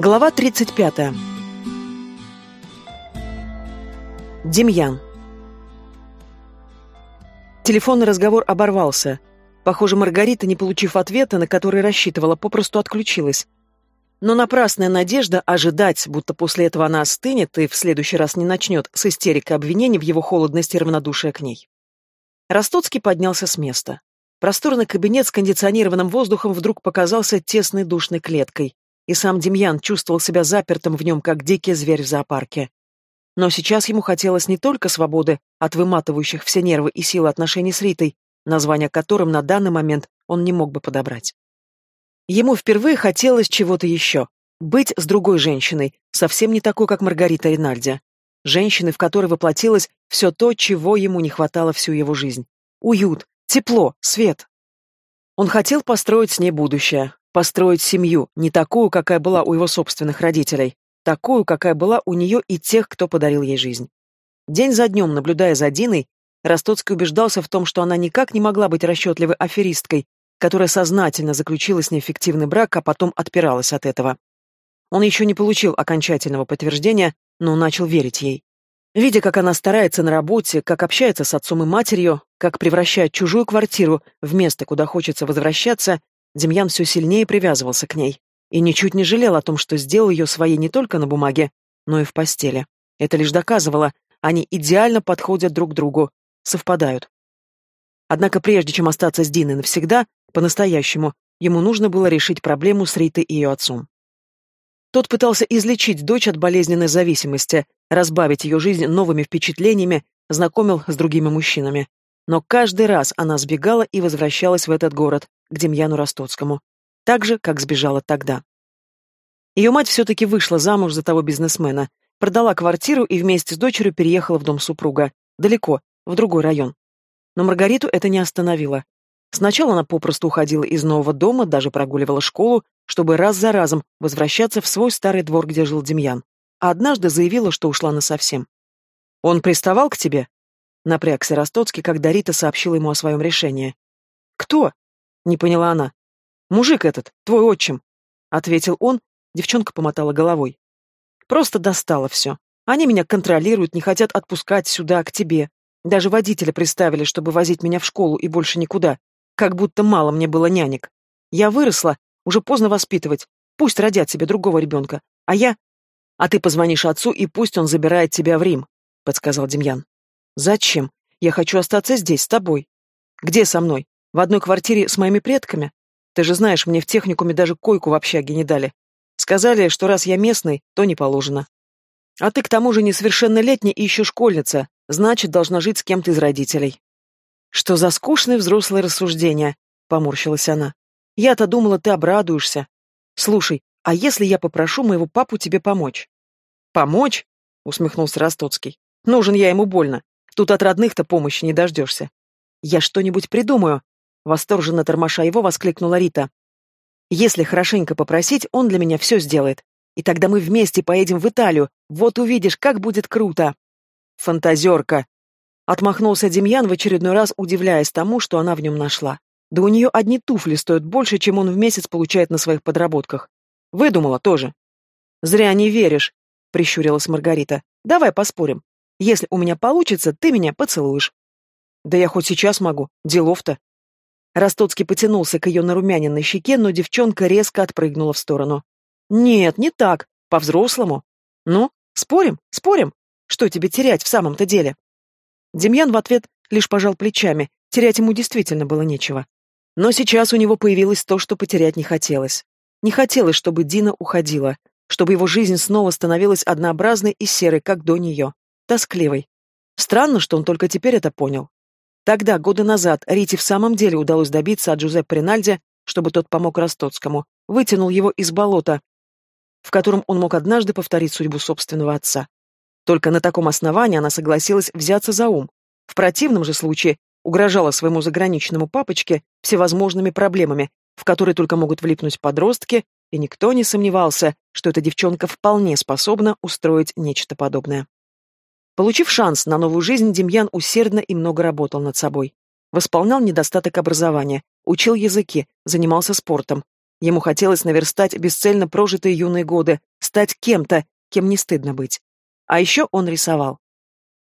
Глава 35. Демьян. Телефонный разговор оборвался. Похоже, Маргарита, не получив ответа, на который рассчитывала, попросту отключилась. Но напрасная надежда ожидать, будто после этого она остынет и в следующий раз не начнет с истерикой обвинений в его холодности и равнодушие к ней. Ростоцкий поднялся с места. Просторный кабинет с кондиционированным воздухом вдруг показался тесной душной клеткой и сам Демьян чувствовал себя запертым в нем, как дикий зверь в зоопарке. Но сейчас ему хотелось не только свободы от выматывающих все нервы и силы отношений с Ритой, название которым на данный момент он не мог бы подобрать. Ему впервые хотелось чего-то еще. Быть с другой женщиной, совсем не такой, как Маргарита Ринальди. женщины, в которой воплотилось все то, чего ему не хватало всю его жизнь. Уют, тепло, свет. Он хотел построить с ней будущее, построить семью, не такую, какая была у его собственных родителей, такую, какая была у нее и тех, кто подарил ей жизнь. День за днем, наблюдая за Диной, Ростоцкий убеждался в том, что она никак не могла быть расчетливой аферисткой, которая сознательно заключила с ней фиктивный брак, а потом отпиралась от этого. Он еще не получил окончательного подтверждения, но начал верить ей. Видя, как она старается на работе, как общается с отцом и матерью, как превращает чужую квартиру в место, куда хочется возвращаться, Демьян все сильнее привязывался к ней и ничуть не жалел о том, что сделал ее своей не только на бумаге, но и в постели. Это лишь доказывало, они идеально подходят друг к другу, совпадают. Однако прежде чем остаться с Диной навсегда, по-настоящему, ему нужно было решить проблему с Ритой и ее отцом. Тот пытался излечить дочь от болезненной зависимости, разбавить ее жизнь новыми впечатлениями, знакомил с другими мужчинами. Но каждый раз она сбегала и возвращалась в этот город, к Демьяну Ростоцкому, так же, как сбежала тогда. Ее мать все-таки вышла замуж за того бизнесмена, продала квартиру и вместе с дочерью переехала в дом супруга, далеко, в другой район. Но Маргариту это не остановило. Сначала она попросту уходила из нового дома, даже прогуливала школу, чтобы раз за разом возвращаться в свой старый двор, где жил Демьян. А однажды заявила, что ушла насовсем. «Он приставал к тебе?» Напрягся Ростоцкий, когда Рита сообщила ему о своем решении. «Кто?» — не поняла она. «Мужик этот, твой отчим», — ответил он. Девчонка помотала головой. «Просто достало все. Они меня контролируют, не хотят отпускать сюда, к тебе. Даже водителя приставили, чтобы возить меня в школу и больше никуда. Как будто мало мне было нянек. Я выросла, уже поздно воспитывать. Пусть родят себе другого ребенка. А я... А ты позвонишь отцу, и пусть он забирает тебя в Рим», — подсказал Демьян. Зачем? Я хочу остаться здесь, с тобой. Где со мной? В одной квартире с моими предками? Ты же знаешь, мне в техникуме даже койку в общаге не дали. Сказали, что раз я местный, то не положено. А ты к тому же несовершеннолетняя и еще школьница, значит, должна жить с кем-то из родителей. Что за скучные взрослые рассуждения, поморщилась она. Я-то думала, ты обрадуешься. Слушай, а если я попрошу моего папу тебе помочь? Помочь? усмехнулся Ростоцкий. Нужен я ему больно. Тут от родных-то помощи не дождешься. Я что-нибудь придумаю, восторженно тормоша его воскликнула Рита. Если хорошенько попросить, он для меня все сделает. И тогда мы вместе поедем в Италию. Вот увидишь, как будет круто. Фантазерка. Отмахнулся Демьян в очередной раз, удивляясь тому, что она в нем нашла. Да у нее одни туфли стоят больше, чем он в месяц получает на своих подработках. Выдумала тоже. Зря не веришь, прищурилась Маргарита. Давай поспорим. Если у меня получится, ты меня поцелуешь. Да я хоть сейчас могу, делов-то. Ростоцкий потянулся к ее нарумяненной щеке, но девчонка резко отпрыгнула в сторону. Нет, не так, по-взрослому. Ну, спорим, спорим. Что тебе терять в самом-то деле? Демьян в ответ лишь пожал плечами, терять ему действительно было нечего. Но сейчас у него появилось то, что потерять не хотелось. Не хотелось, чтобы Дина уходила, чтобы его жизнь снова становилась однообразной и серой, как до нее тоскливой. Странно, что он только теперь это понял. Тогда, годы назад, Рите в самом деле удалось добиться от Джузеппе Ринальди, чтобы тот помог Ростоцкому, вытянул его из болота, в котором он мог однажды повторить судьбу собственного отца. Только на таком основании она согласилась взяться за ум. В противном же случае угрожала своему заграничному папочке всевозможными проблемами, в которые только могут влипнуть подростки, и никто не сомневался, что эта девчонка вполне способна устроить нечто подобное. Получив шанс на новую жизнь, Демьян усердно и много работал над собой. Восполнял недостаток образования, учил языки, занимался спортом. Ему хотелось наверстать бесцельно прожитые юные годы, стать кем-то, кем не стыдно быть. А еще он рисовал.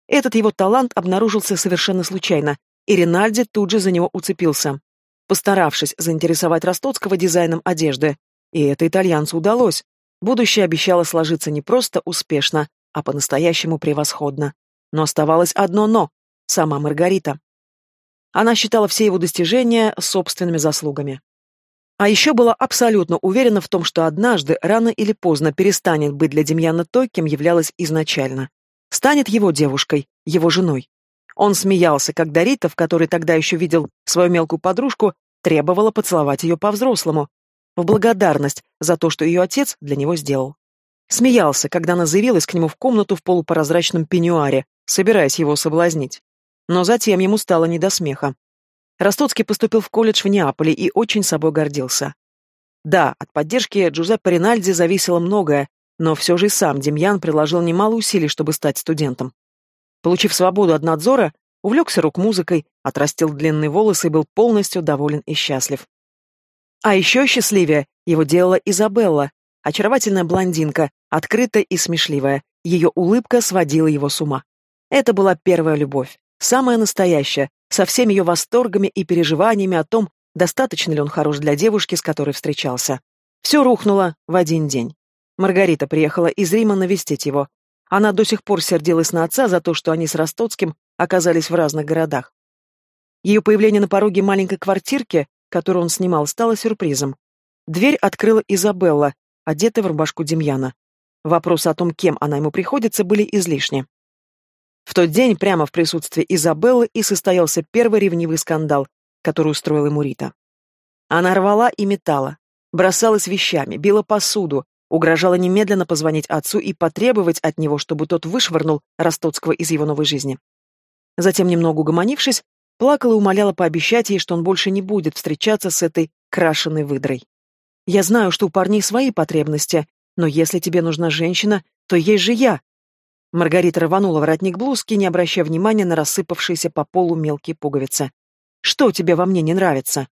Этот его талант обнаружился совершенно случайно, и Ринальди тут же за него уцепился, постаравшись заинтересовать Ростоцкого дизайном одежды. И это итальянцу удалось. Будущее обещало сложиться не просто успешно, а по-настоящему превосходно. Но оставалось одно «но» — сама Маргарита. Она считала все его достижения собственными заслугами. А еще была абсолютно уверена в том, что однажды, рано или поздно, перестанет быть для Демьяна той, кем являлась изначально. Станет его девушкой, его женой. Он смеялся, когда Рита, в которой тогда еще видел свою мелкую подружку, требовала поцеловать ее по-взрослому, в благодарность за то, что ее отец для него сделал. Смеялся, когда она заявилась к нему в комнату в полупрозрачном пеньюаре, собираясь его соблазнить. Но затем ему стало не до смеха. Ростоцкий поступил в колледж в Неаполе и очень собой гордился. Да, от поддержки Джузеппе Ринальди зависело многое, но все же и сам Демьян приложил немало усилий, чтобы стать студентом. Получив свободу от надзора, увлекся рок-музыкой, отрастил длинные волосы и был полностью доволен и счастлив. А еще счастливее его делала Изабелла, Очаровательная блондинка, открытая и смешливая. Ее улыбка сводила его с ума. Это была первая любовь, самая настоящая, со всеми ее восторгами и переживаниями о том, достаточно ли он хорош для девушки, с которой встречался. Все рухнуло в один день. Маргарита приехала из Рима навестить его. Она до сих пор сердилась на отца за то, что они с Ростоцким оказались в разных городах. Ее появление на пороге маленькой квартирки, которую он снимал, стало сюрпризом. Дверь открыла Изабелла, одетая в рубашку Демьяна. Вопросы о том, кем она ему приходится, были излишни. В тот день прямо в присутствии Изабеллы и состоялся первый ревнивый скандал, который устроила ему Рита. Она рвала и метала, бросалась вещами, била посуду, угрожала немедленно позвонить отцу и потребовать от него, чтобы тот вышвырнул Ростоцкого из его новой жизни. Затем, немного угомонившись, плакала и умоляла пообещать ей, что он больше не будет встречаться с этой крашеной выдрой. Я знаю, что у парней свои потребности, но если тебе нужна женщина, то есть же я. Маргарита рванула воротник блузки, не обращая внимания на рассыпавшиеся по полу мелкие пуговицы. Что тебе во мне не нравится?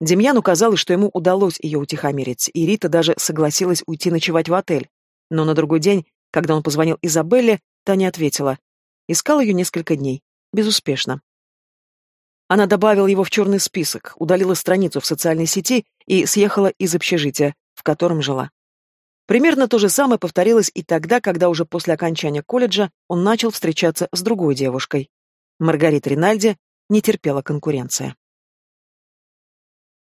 Демьян указал, что ему удалось ее утихомирить, и Рита даже согласилась уйти ночевать в отель. Но на другой день, когда он позвонил Изабелле, та не ответила. Искал ее несколько дней. Безуспешно. Она добавила его в черный список, удалила страницу в социальной сети и съехала из общежития, в котором жила. Примерно то же самое повторилось и тогда, когда уже после окончания колледжа он начал встречаться с другой девушкой. Маргарита Ринальди не терпела конкуренция.